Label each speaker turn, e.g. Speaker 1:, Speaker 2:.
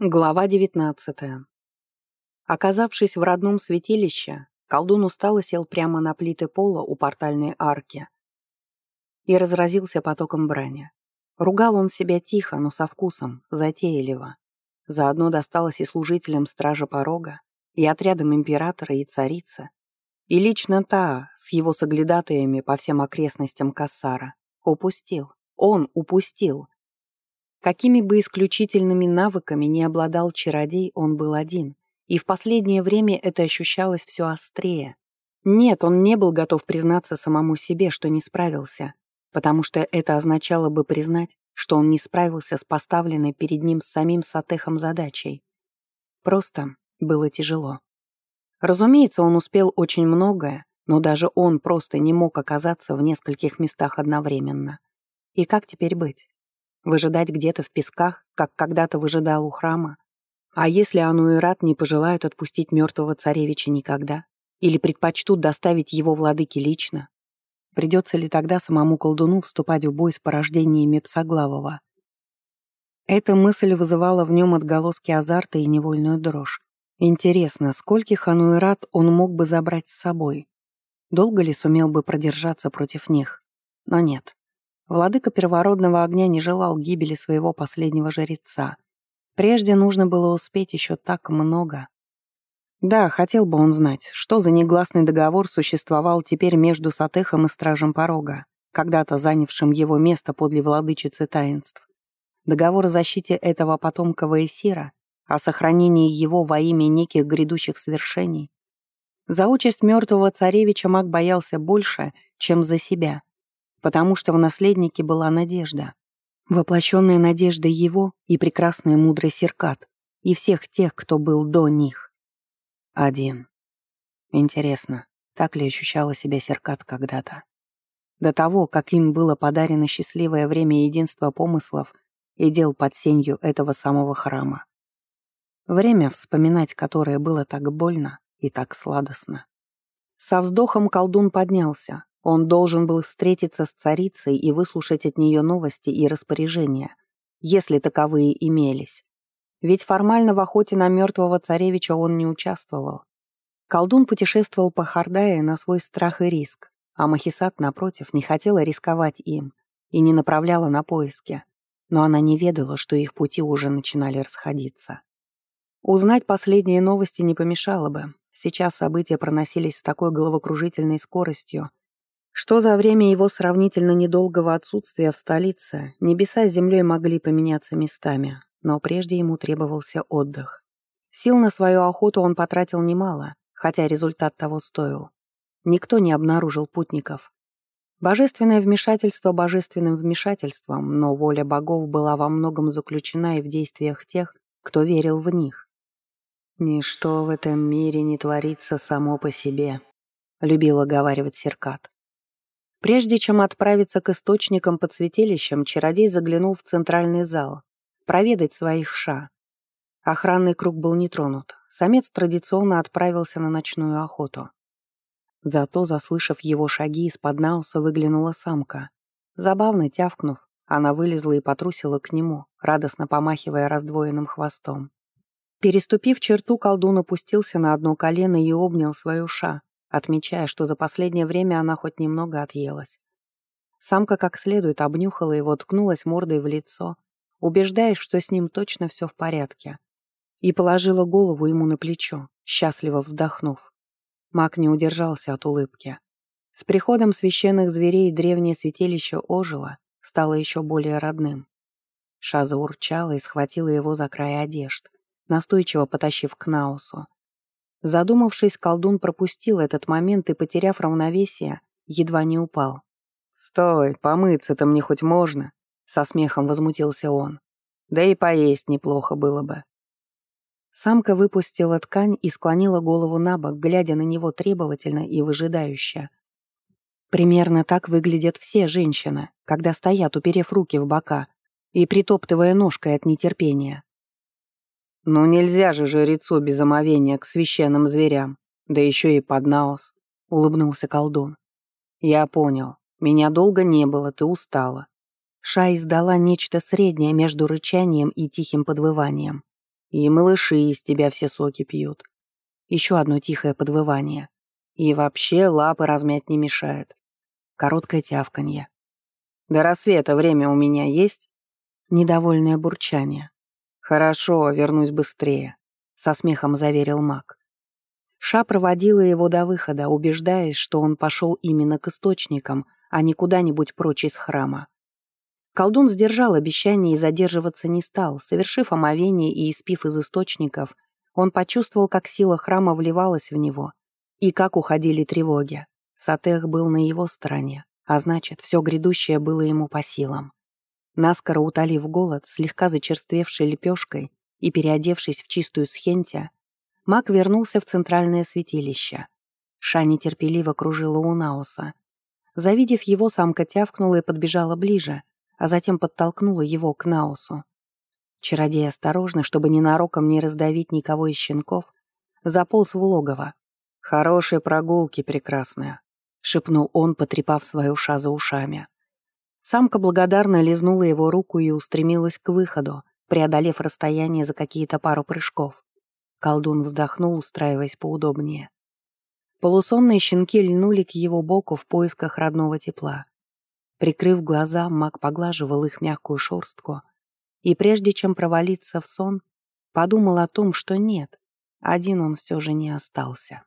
Speaker 1: Глава девятнадцатая. Оказавшись в родном святилище, колдун устало сел прямо на плиты пола у портальной арки и разразился потоком брани. Ругал он себя тихо, но со вкусом, затейливо. Заодно досталось и служителям стража порога, и отрядам императора и царицы, и лично та с его соглядатаями по всем окрестностям Кассара. Упустил. Он упустил. Какими бы исключительными навыками не обладал чародей, он был один. И в последнее время это ощущалось все острее. Нет, он не был готов признаться самому себе, что не справился, потому что это означало бы признать, что он не справился с поставленной перед ним самим Сатехом задачей. Просто было тяжело. Разумеется, он успел очень многое, но даже он просто не мог оказаться в нескольких местах одновременно. И как теперь быть? Выжидать где-то в песках, как когда-то выжидал у храма? А если Ануэрат не пожелают отпустить мертвого царевича никогда? Или предпочтут доставить его владыке лично? Придется ли тогда самому колдуну вступать в бой с порождениями Псоглавого? Эта мысль вызывала в нем отголоски азарта и невольную дрожь. Интересно, скольких Ануэрат он мог бы забрать с собой? Долго ли сумел бы продержаться против них? Но нет. Владыка первородного огня не желал гибели своего последнего жреца. Прежде нужно было успеть еще так много. Да, хотел бы он знать, что за негласный договор существовал теперь между Сатехом и Стражем Порога, когда-то занявшим его место подле владычицы таинств. Договор о защите этого потомка Ваесира, о сохранении его во имя неких грядущих свершений. За участь мертвого царевича маг боялся больше, чем за себя — потому что в наследнике была надежда. Воплощенная надежда его и прекрасная мудрый Серкат, и всех тех, кто был до них. Один. Интересно, так ли ощущала себя Серкат когда-то? До того, как им было подарено счастливое время единства помыслов и дел под сенью этого самого храма. Время, вспоминать которое было так больно и так сладостно. Со вздохом колдун поднялся, он должен был встретиться с царицей и выслушать от нее новости и распоряжения, если таковые имелись. Ведь формально в охоте на мертвого царевича он не участвовал. Колдун путешествовал по Хардае на свой страх и риск, а Махисат, напротив, не хотела рисковать им и не направляла на поиски. Но она не ведала, что их пути уже начинали расходиться. Узнать последние новости не помешало бы. Сейчас события проносились с такой головокружительной скоростью, что за время его сравнительно недолгого отсутствия в столице небеса с землей могли поменяться местами, но прежде ему требовался отдых. Сил на свою охоту он потратил немало, хотя результат того стоил. Никто не обнаружил путников. Божественное вмешательство божественным вмешательством, но воля богов была во многом заключена и в действиях тех, кто верил в них. «Ничто в этом мире не творится само по себе», — любила говаривать Серкат. Прежде чем отправиться к источникам под святилищем, чародей заглянул в центральный зал, проведать своих ша. Охранный круг был не тронут. Самец традиционно отправился на ночную охоту. Зато, заслышав его шаги, из-под науса выглянула самка. Забавно тявкнув, она вылезла и потрусила к нему, радостно помахивая раздвоенным хвостом. Переступив черту, колдун опустился на одно колено и обнял свою ша, отмечая, что за последнее время она хоть немного отъелась. Самка как следует обнюхала его, ткнулась мордой в лицо, убеждаясь, что с ним точно все в порядке, и положила голову ему на плечо, счастливо вздохнув. Маг не удержался от улыбки. С приходом священных зверей древнее святилище ожило, стало еще более родным. Шаза урчала и схватила его за край одежд, настойчиво потащив к Наусу. Задумавшись, колдун пропустил этот момент и, потеряв равновесие, едва не упал. «Стой, помыться-то мне хоть можно?» — со смехом возмутился он. «Да и поесть неплохо было бы». Самка выпустила ткань и склонила голову на бок, глядя на него требовательно и выжидающе. Примерно так выглядят все женщины, когда стоят, уперев руки в бока и притоптывая ножкой от нетерпения. «Ну нельзя же жрецу без омовения к священным зверям, да еще и под наос», — улыбнулся колдун. «Я понял. Меня долго не было, ты устала». Ша издала нечто среднее между рычанием и тихим подвыванием. И малыши из тебя все соки пьют. Еще одно тихое подвывание. И вообще лапы размять не мешает. Короткое тявканье. До рассвета время у меня есть? Недовольное бурчание. Хорошо, вернусь быстрее, со смехом заверил маг. Ша проводила его до выхода, убеждаясь, что он пошел именно к источникам, а не куда-нибудь прочь из храма. Колдун сдержал обещание и задерживаться не стал. Совершив омовение и испив из источников, он почувствовал, как сила храма вливалась в него и как уходили тревоги. Сатех был на его стороне, а значит, все грядущее было ему по силам. Наскоро утолив голод, слегка зачерствевшей лепешкой и переодевшись в чистую схентя, маг вернулся в центральное святилище. Ша нетерпеливо кружила у Наоса. Завидев его, самка тявкнула и подбежала ближе, а затем подтолкнула его к Наосу. Чародей осторожно, чтобы ненароком не раздавить никого из щенков, заполз в логово. «Хорошие прогулки, прекрасная», — шепнул он, потрепав свою ша за ушами. Самка благодарно лизнула его руку и устремилась к выходу, преодолев расстояние за какие-то пару прыжков. Колдун вздохнул, устраиваясь поудобнее. Полусонные щенки льнули к его боку в поисках родного тепла. Прикрыв глаза, маг поглаживал их мягкую шорстку, и прежде чем провалиться в сон, подумал о том, что нет, один он все же не остался.